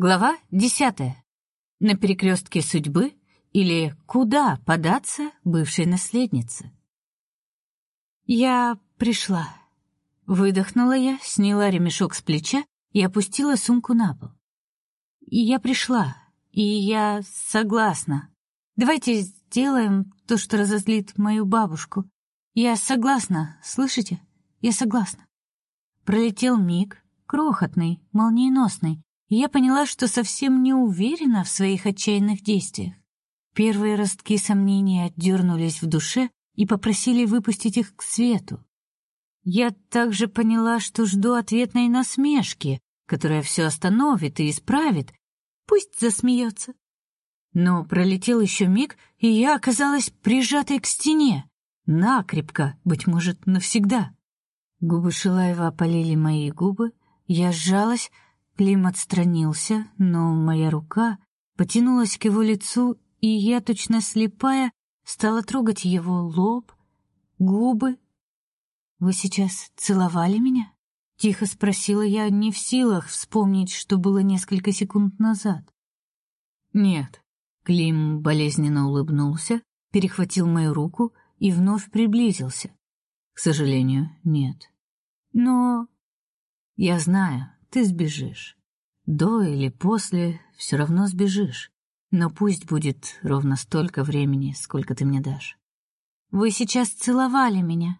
Глава десятая. На перекрестке судьбы или куда податься бывшей наследнице. Я пришла. Выдохнула я, сняла ремешок с плеча и опустила сумку на пол. И я пришла, и я согласна. Давайте сделаем то, что разозлит мою бабушку. Я согласна, слышите? Я согласна. Пролетел миг, крохотный, молниеносный, и я поняла, что совсем не уверена в своих отчаянных действиях. Первые ростки сомнений отдернулись в душе и попросили выпустить их к свету. Я также поняла, что жду ответной насмешки, которая все остановит и исправит. Пусть засмеется. Но пролетел еще миг, и я оказалась прижатой к стене, накрепко, быть может, навсегда. Губы Шилаева опалили мои губы, я сжалась, Клим отстранился, но моя рука потянулась к его лицу, и я, точно слепая, стала трогать его лоб, губы. «Вы сейчас целовали меня?» — тихо спросила я, не в силах вспомнить, что было несколько секунд назад. «Нет». Клим болезненно улыбнулся, перехватил мою руку и вновь приблизился. «К сожалению, нет». «Но...» «Я знаю, ты сбежишь. До или после все равно сбежишь. Но пусть будет ровно столько времени, сколько ты мне дашь. Вы сейчас целовали меня,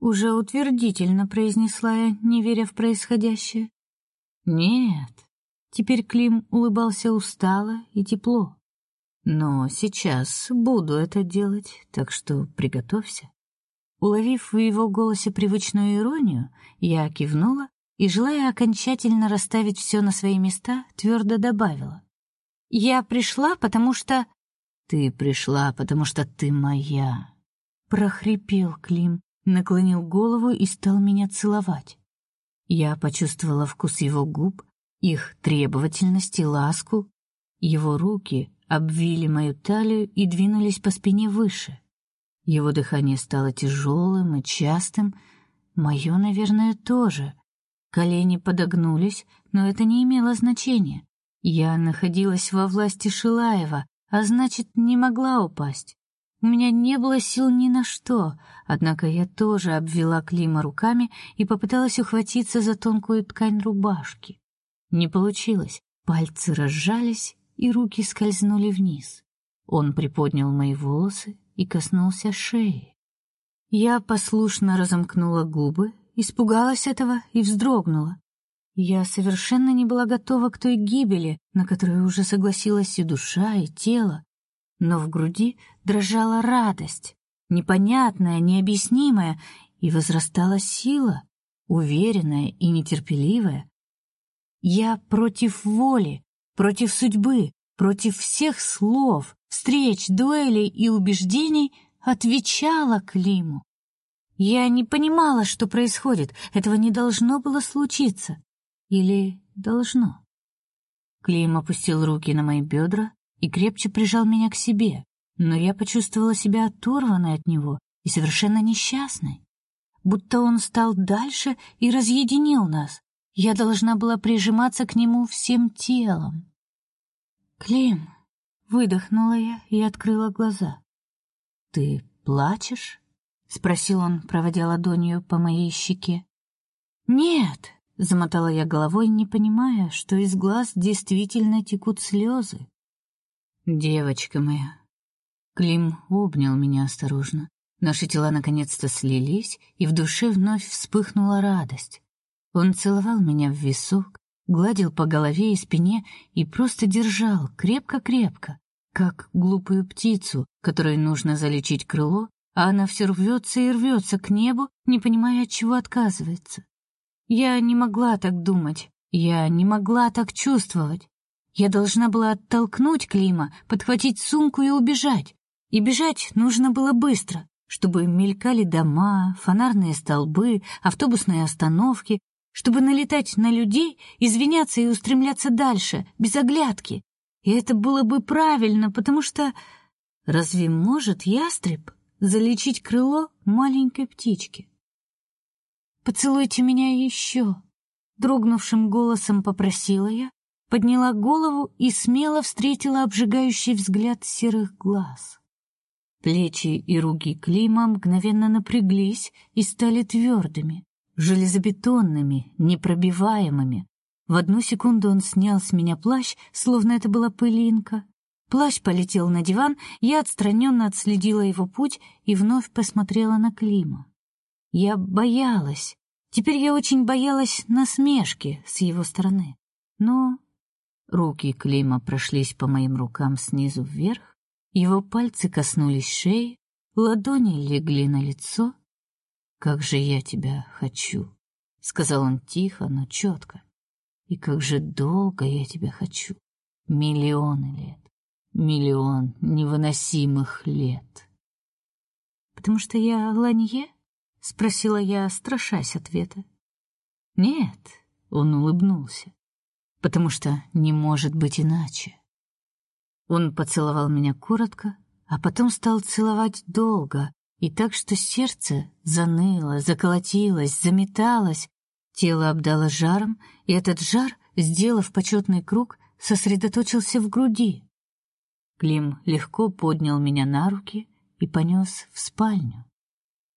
уже утвердительно произнесла я, не веря в происходящее. Нет. Теперь Клим улыбался устало и тепло. Но сейчас буду это делать, так что приготовься. Уловив в его голосе привычную иронию, я кивнула и, желая окончательно расставить все на свои места, твердо добавила: "Я пришла, потому что ты пришла, потому что ты моя", прохрипел Клим, наклонил голову и стал меня целовать. Я почувствовала вкус его губ, их требовательность и ласку. Его руки обвили мою талию и двинулись по спине выше. Его дыхание стало тяжелым и частым, мое, наверное, тоже. Колени подогнулись, но это не имело значения. Я находилась во власти Шилаева, а значит, не могла упасть. У меня не было сил ни на что, однако я тоже обвела Клима руками и попыталась ухватиться за тонкую ткань рубашки. Не получилось. Пальцы разжались, и руки скользнули вниз. Он приподнял мои волосы и коснулся шеи. Я послушно разомкнула губы испугалась этого и вздрогнула. Я совершенно не была готова к той гибели, на которую уже согласилась и душа, и тело, но в груди дрожала радость, непонятная, необъяснимая, и возрастала сила, уверенная и нетерпеливая. Я против воли, против судьбы, против всех слов, встреч, дуэлей и убеждений отвечала Климу. Я не понимала, что происходит. Этого не должно было случиться. Или должно? Клим опустил руки на мои бедра и крепче прижал меня к себе, но я почувствовала себя оторванной от него и совершенно несчастной. Будто он стал дальше и разъединил нас. Я должна была прижиматься к нему всем телом. «Клим!» — выдохнула я и открыла глаза. «Ты плачешь?» Спросил он, проводя ладонью по моей щеке. Нет, замотала я головой, не понимая, что из глаз действительно текут слезы. Девочка моя. Клим обнял меня осторожно. Наши тела наконец-то слились, и в душе вновь вспыхнула радость. Он целовал меня в висок, гладил по голове и спине и просто держал крепко-крепко, как глупую птицу, которой нужно залечить крыло а она все рвется и рвется к небу, не понимая, от чего отказывается. Я не могла так думать, я не могла так чувствовать. Я должна была оттолкнуть Клима, подхватить сумку и убежать. И бежать нужно было быстро, чтобы мелькали дома, фонарные столбы, автобусные остановки, чтобы налетать на людей, извиняться и устремляться дальше, без оглядки. И это было бы правильно, потому что разве может ястреб залечить крыло маленькой птички. Поцелуйте меня еще, дрогнувшим голосом попросила я, подняла голову и смело встретила обжигающий взгляд серых глаз. Плечи и руки Клима мгновенно напряглись и стали твердыми, железобетонными, непробиваемыми. В одну секунду он снял с меня плащ, словно это была пылинка. Плащ полетел на диван, я отстраненно отследила его путь и вновь посмотрела на Клима. Я боялась. Теперь я очень боялась насмешки с его стороны. Но руки Клима прошлись по моим рукам снизу вверх, его пальцы коснулись шеи, ладони легли на лицо. Как же я тебя хочу, сказал он тихо, но четко. И как же долго я тебя хочу. Миллионы лет. Миллион невыносимых лет. Потому что я Ланье? спросила я, страшась ответа. Нет, он улыбнулся. Потому что не может быть иначе. Он поцеловал меня коротко, а потом стал целовать долго, и так что сердце заныло, заколотилось, заметалось, тело обдало жаром, и этот жар, сделав почетный круг, сосредоточился в груди. Клим легко поднял меня на руки и понес в спальню.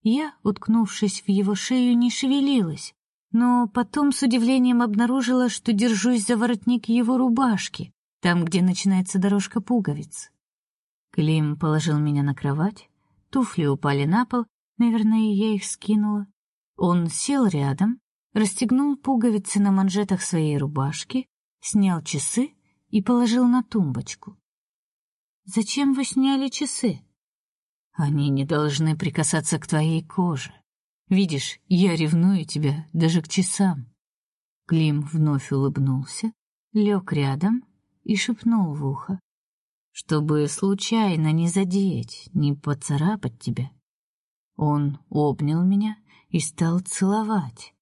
Я, уткнувшись в его шею, не шевелилась, но потом с удивлением обнаружила, что держусь за воротник его рубашки, там, где начинается дорожка пуговиц. Клим положил меня на кровать, туфли упали на пол, наверное, я их скинула. Он сел рядом, расстегнул пуговицы на манжетах своей рубашки, снял часы и положил на тумбочку. Зачем вы сняли часы? Они не должны прикасаться к твоей коже. Видишь, я ревную тебя даже к часам. Клим вновь улыбнулся, лег рядом и шепнул в ухо, чтобы случайно не задеть, не поцарапать тебя. Он обнял меня и стал целовать.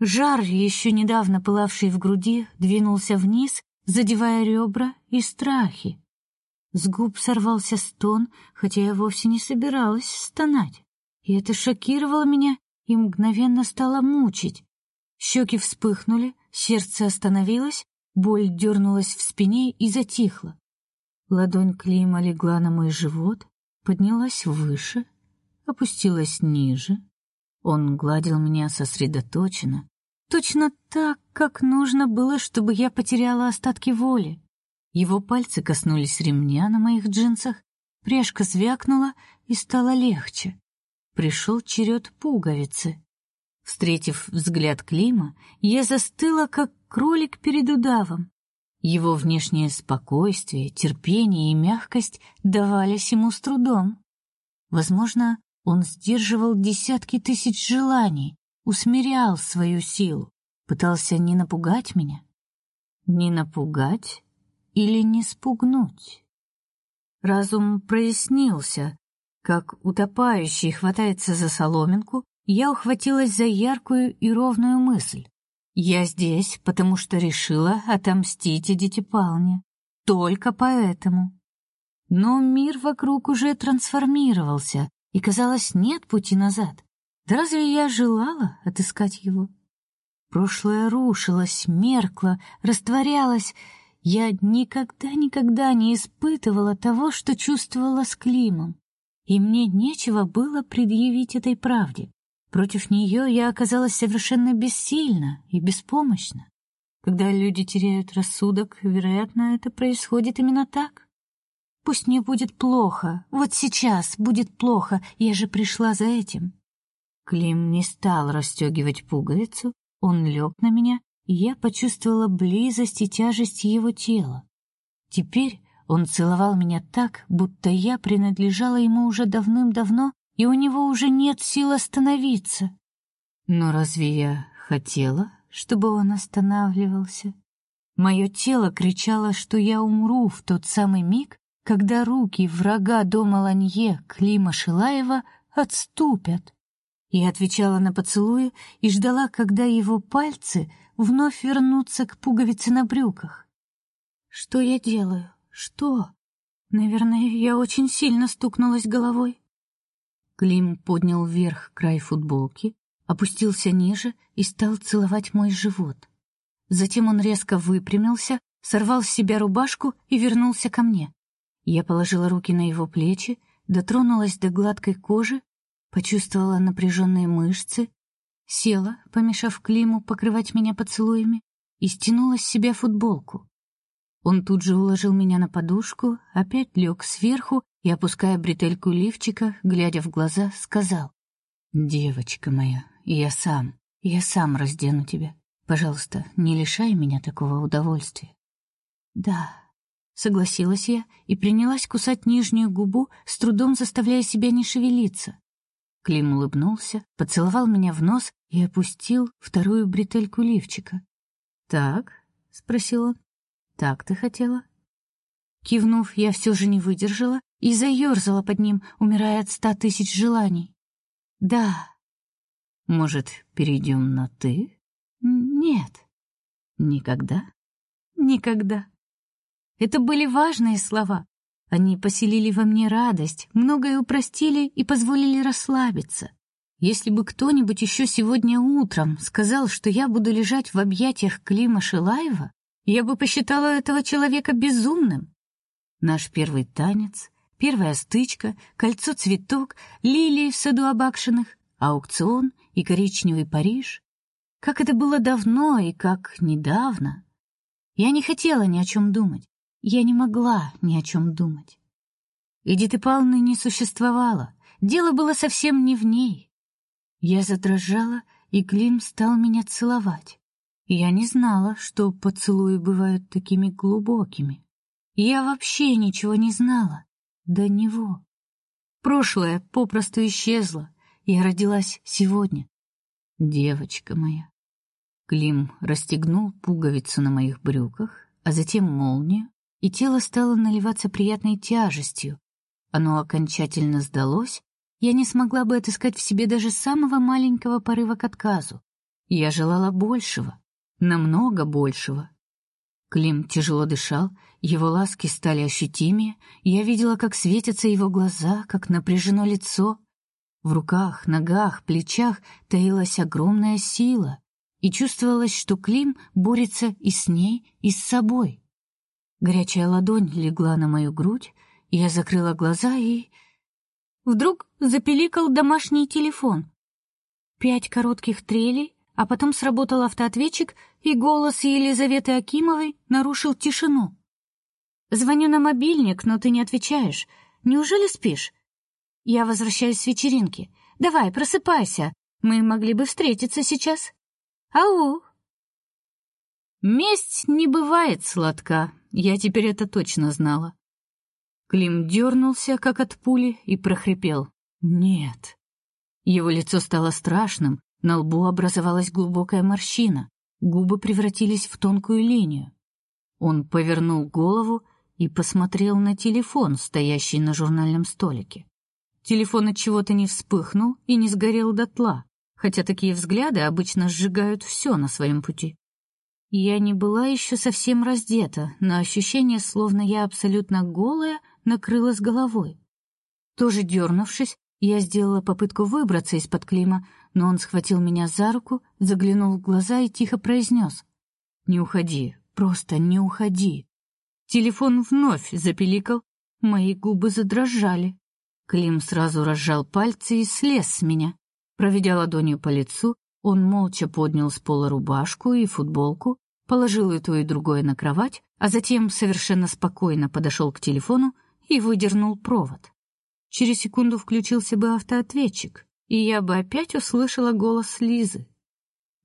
Жар, еще недавно пылавший в груди, двинулся вниз, задевая ребра и страхи. С губ сорвался стон, хотя я вовсе не собиралась стонать. И это шокировало меня и мгновенно стало мучить. Щеки вспыхнули, сердце остановилось, Боль дернулась в спине и затихла. Ладонь Клима легла на мой живот, поднялась выше, опустилась ниже. Он гладил меня сосредоточенно, точно так, как нужно было, чтобы я потеряла остатки воли. Его пальцы коснулись ремня на моих джинсах, пряжка звякнула и стало легче. Пришел черед пуговицы. Встретив взгляд Клима, я застыла, как кролик перед удавом. Его внешнее спокойствие, терпение и мягкость давались ему с трудом. Возможно, он сдерживал десятки тысяч желаний, усмирял свою силу, пытался не напугать меня. Не напугать или не спугнуть? Разум прояснился, как утопающий хватается за соломинку, я ухватилась за яркую и ровную мысль. Я здесь, потому что решила отомстить Эдите Палне. Только поэтому. Но мир вокруг уже трансформировался, и, казалось, нет пути назад. Да разве я желала отыскать его? Прошлое рушилось, меркло, растворялось. Я никогда-никогда не испытывала того, что чувствовала с Климом. И мне нечего было предъявить этой правде. Против нее я оказалась совершенно бессильна и беспомощна. Когда люди теряют рассудок, вероятно, это происходит именно так. Пусть мне будет плохо, вот сейчас будет плохо, я же пришла за этим. Клим не стал расстегивать пуговицу, он лег на меня, я почувствовала близость и тяжесть его тела. Теперь он целовал меня так, будто я принадлежала ему уже давным-давно и у него уже нет сил остановиться. Но разве я хотела, чтобы он останавливался? Мое тело кричало, что я умру в тот самый миг, когда руки врага дома Ланье Клима Шилаева отступят. Я отвечала на поцелуи и ждала, когда его пальцы вновь вернутся к пуговице на брюках. Что я делаю? Что? Наверное, я очень сильно стукнулась головой. Клим поднял вверх край футболки, опустился ниже и стал целовать мой живот. Затем он резко выпрямился, сорвал с себя рубашку и вернулся ко мне. Я положила руки на его плечи, дотронулась до гладкой кожи, почувствовала напряженные мышцы, села, помешав Климу покрывать меня поцелуями, и стянула с себя футболку. Он тут же уложил меня на подушку, опять лег сверху и, опуская бретельку лифчика, глядя в глаза, сказал: "Девочка моя, я сам, я сам раздену тебя. Пожалуйста, не лишай меня такого удовольствия". "Да", согласилась я и принялась кусать нижнюю губу, с трудом заставляя себя не шевелиться. Клим улыбнулся, поцеловал меня в нос и опустил вторую бретельку лифчика. "Так?" спросил он. Так ты хотела? Кивнув, я все же не выдержала и заерзала под ним, умирая от ста тысяч желаний. Да. Может, перейдем на ты? Нет. Никогда? Никогда. Это были важные слова. Они поселили во мне радость, многое упростили и позволили расслабиться. Если бы кто-нибудь еще сегодня утром сказал, что я буду лежать в объятиях Клима Шилаева, я бы посчитала этого человека безумным. Наш первый танец, первая стычка, кольцо-цветок, лилии в саду Абакшиных, аукцион и коричневый Париж. Как это было давно и как недавно. Я не хотела ни о чем думать. Я не могла ни о чем думать. Эдиты Павловны не существовало. Дело было совсем не в ней. Я задрожала, и Клим стал меня целовать. Я не знала, что поцелуи бывают такими глубокими. Я вообще ничего не знала до него. Прошлое попросту исчезло. Я родилась сегодня. Девочка моя. Клим расстегнул пуговицу на моих брюках, а затем молнию, и тело стало наливаться приятной тяжестью. Оно окончательно сдалось. Я не смогла бы отыскать в себе даже самого маленького порыва к отказу. Я желала большего намного большего. Клим тяжело дышал, его ласки стали ощутимее, я видела, как светятся его глаза, как напряжено лицо. В руках, ногах, плечах таилась огромная сила, и чувствовалось, что Клим борется и с ней, и с собой. Горячая ладонь легла на мою грудь, я закрыла глаза и вдруг запиликал домашний телефон. Пять коротких трелей, а потом сработал автоответчик, и голос Елизаветы Акимовой нарушил тишину. Звоню на мобильник, но ты не отвечаешь. Неужели спишь? Я возвращаюсь с вечеринки. Давай, просыпайся. Мы могли бы встретиться сейчас. Ау. Месть не бывает сладка. Я теперь это точно знала. Клим дернулся, как от пули, и прохрипел: "Нет". Его лицо стало страшным, на лбу образовалась глубокая морщина, губы превратились в тонкую линию. Он повернул голову и посмотрел на телефон, стоящий на журнальном столике. Телефон от чего-то не вспыхнул и не сгорел дотла, хотя такие взгляды обычно сжигают все на своем пути. Я не была еще совсем раздета, но ощущение, словно я абсолютно голая, накрыло с головой. Тоже дернувшись, я сделала попытку выбраться из-под Клима, но он схватил меня за руку, заглянул в глаза и тихо произнес: "Не уходи, просто не уходи". Телефон вновь запиликал, мои губы задрожали. Клим сразу разжал пальцы и слез с меня. Проведя ладонью по лицу, он молча поднял с пола рубашку и футболку, положил и то и другое на кровать, а затем совершенно спокойно подошел к телефону и выдернул провод. Через секунду включился бы автоответчик, и я бы опять услышала голос Лизы.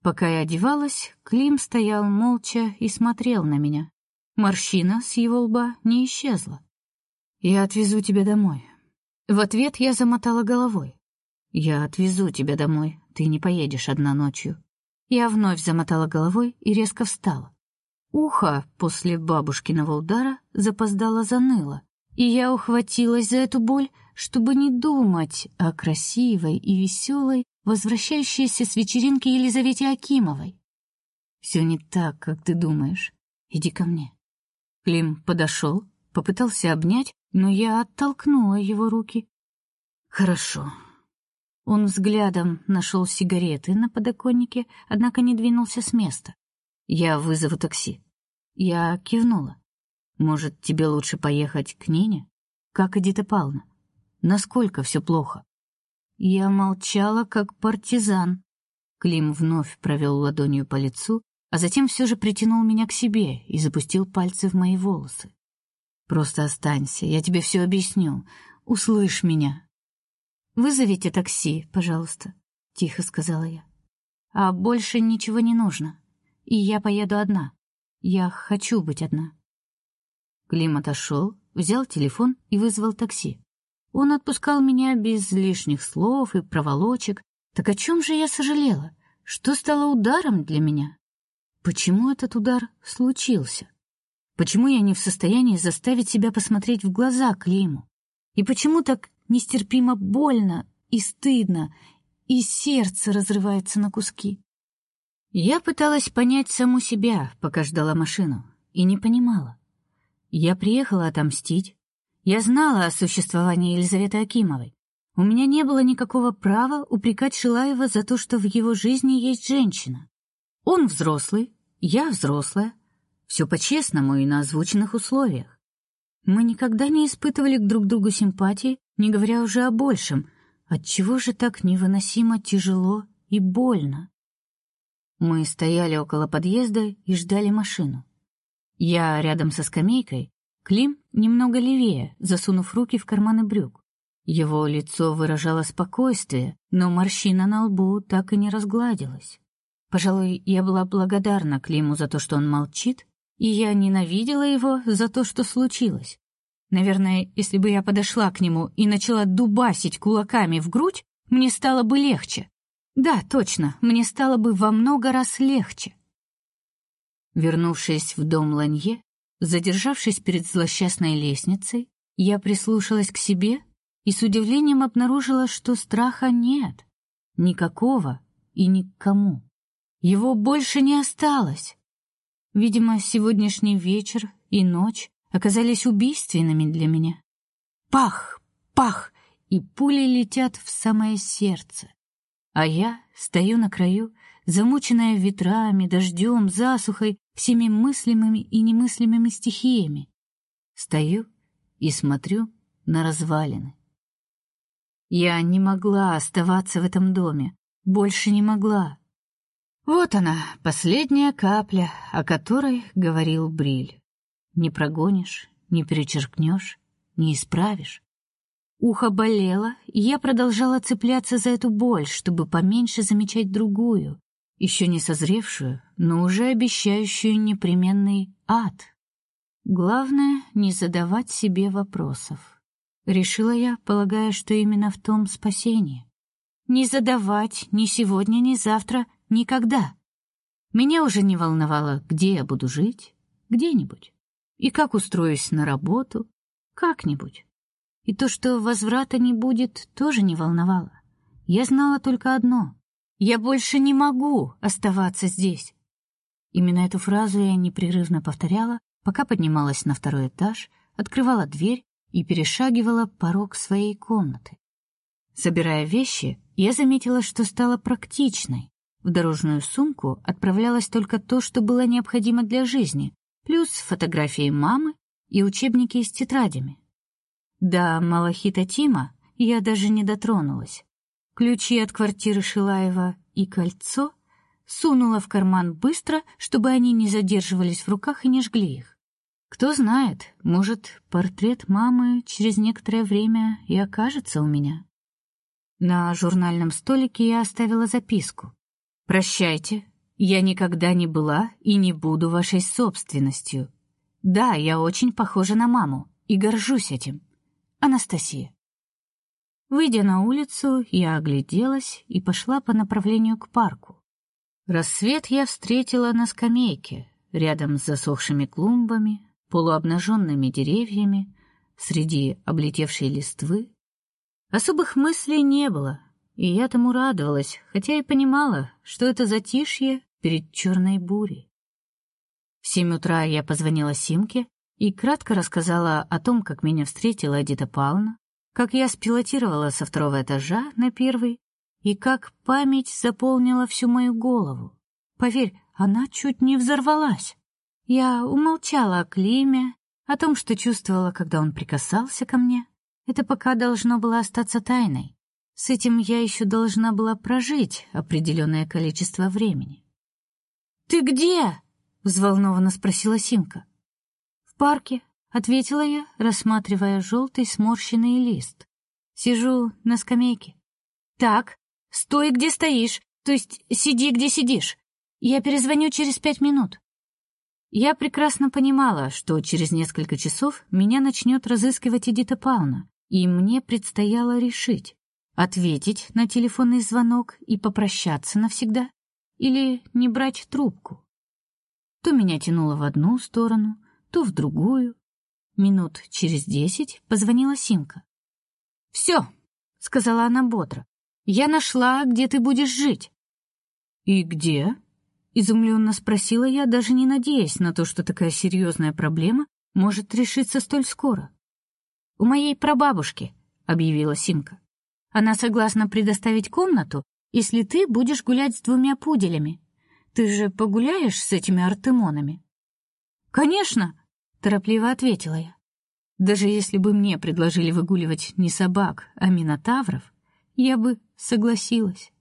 Пока я одевалась, Клим стоял молча и смотрел на меня. Морщина с его лба не исчезла. Я отвезу тебя домой. В ответ я замотала головой. Я отвезу тебя домой. Ты не поедешь одна ночью. Я вновь замотала головой и резко встала. Ухо после бабушкиного удара запоздало заныло, и я ухватилась за эту боль, чтобы не думать о красивой и веселой, возвращающейся с вечеринки Елизавете Акимовой. Все не так, как ты думаешь. Иди ко мне. Клим подошел, попытался обнять, но я оттолкнула его руки. Хорошо. Он взглядом нашел сигареты на подоконнике, однако не двинулся с места. Я вызову такси. Я кивнула. Может, тебе лучше поехать к Нине? Как Эдита Павловна? Насколько все плохо? Я молчала, как партизан. Клим вновь провел ладонью по лицу, а затем все же притянул меня к себе и запустил пальцы в мои волосы. Просто останься, я тебе все объясню. Услышь меня. Вызовите такси, пожалуйста, тихо сказала я. А больше ничего не нужно. И я поеду одна. Я хочу быть одна. Клим отошел, взял телефон и вызвал такси. Он отпускал меня без лишних слов и проволочек. Так о чем же я сожалела? Что стало ударом для меня? Почему этот удар случился? Почему я не в состоянии заставить себя посмотреть в глаза Климу? И почему так нестерпимо больно и стыдно, и сердце разрывается на куски? Я пыталась понять саму себя, пока ждала машину, и не понимала. Я приехала отомстить. Я знала о существовании Елизаветы Акимовой. У меня не было никакого права упрекать Шилаева за то, что в его жизни есть женщина. Он взрослый, я взрослая. Все по-честному и на озвученных условиях. Мы никогда не испытывали к друг другу симпатии, не говоря уже о большем. Отчего же так невыносимо тяжело и больно? Мы стояли около подъезда и ждали машину. Я рядом со скамейкой, Клим немного левее, засунув руки в карманы брюк. Его лицо выражало спокойствие, но морщина на лбу так и не разгладилась. Пожалуй, я была благодарна Климу за то, что он молчит, и я ненавидела его за то, что случилось. Наверное, если бы я подошла к нему и начала дубасить кулаками в грудь, мне стало бы легче. Да, точно, мне стало бы во много раз легче. Вернувшись в дом Ланье, задержавшись перед злосчастной лестницей, я прислушалась к себе и с удивлением обнаружила, что страха нет. Никакого и никому. Его больше не осталось. Видимо, сегодняшний вечер и ночь оказались убийственными для меня. Пах, пах, и пули летят в самое сердце. А я стою на краю замученная ветрами, дождем, засухой, всеми мыслимыми и немыслимыми стихиями. Стою и смотрю на развалины. Я не могла оставаться в этом доме, больше не могла. Вот она, последняя капля, о которой говорил Бриль. Не прогонишь, не перечеркнешь, не исправишь. Ухо болело, и я продолжала цепляться за эту боль, чтобы поменьше замечать другую, еще не созревшую, но уже обещающую непременный ад. Главное не задавать себе вопросов. Решила я, полагая, что именно в том спасение. Не задавать ни сегодня, ни завтра, никогда. Меня уже не волновало, где я буду жить, где-нибудь. И как устроюсь на работу, как-нибудь. И то, что возврата не будет, тоже не волновало. Я знала только одно: я больше не могу оставаться здесь. Именно эту фразу я непрерывно повторяла, пока поднималась на второй этаж, открывала дверь и перешагивала порог своей комнаты. Собирая вещи, я заметила, что стала практичной. В дорожную сумку отправлялось только то, что было необходимо для жизни, плюс фотографии мамы и учебники с тетрадями. До Малахита Тима я даже не дотронулась. Ключи от квартиры Шилаева и кольцо сунула в карман быстро, чтобы они не задерживались в руках и не жгли их. Кто знает, может, портрет мамы через некоторое время и окажется у меня. На журнальном столике я оставила записку. Прощайте, я никогда не была и не буду вашей собственностью. Да, я очень похожа на маму и горжусь этим. Анастасия. Выйдя на улицу, я огляделась и пошла по направлению к парку. Рассвет я встретила на скамейке, рядом с засохшими клумбами, полуобнаженными деревьями, среди облетевшей листвы. Особых мыслей не было, и я тому радовалась, хотя и понимала, что это затишье перед черной бурей. В семь утра я позвонила Симке и кратко рассказала о том, как меня встретила Эдита Павловна, как я спилотировала со второго этажа на первый и как память заполнила всю мою голову. Поверь, она чуть не взорвалась. Я умолчала о Климе, о том, что чувствовала, когда он прикасался ко мне. Это пока должно было остаться тайной. С этим я еще должна была прожить определенное количество времени. «Ты где?» — взволнованно спросила Симка. «В парке», — ответила я, рассматривая желтый сморщенный лист. «Сижу на скамейке». «Так, стой, где стоишь, то есть сиди, где сидишь. Я перезвоню через пять минут». Я прекрасно понимала, что через несколько часов меня начнет разыскивать Эдита Пауна, и мне предстояло решить, ответить на телефонный звонок и попрощаться навсегда или не брать трубку. То меня тянуло в одну сторону, то в другую. Минут через десять позвонила Симка. «Все», — сказала она бодро, — «я нашла, где ты будешь жить». «И где?» Изумленно спросила я, даже не надеясь на то, что такая серьезная проблема может решиться столь скоро. «У моей прабабушки», — объявила Симка. «Она согласна предоставить комнату, если ты будешь гулять с двумя пуделями. Ты же погуляешь с этими артемонами?» «Конечно», — торопливо ответила я. «Даже если бы мне предложили выгуливать не собак, а минотавров, я бы согласилась».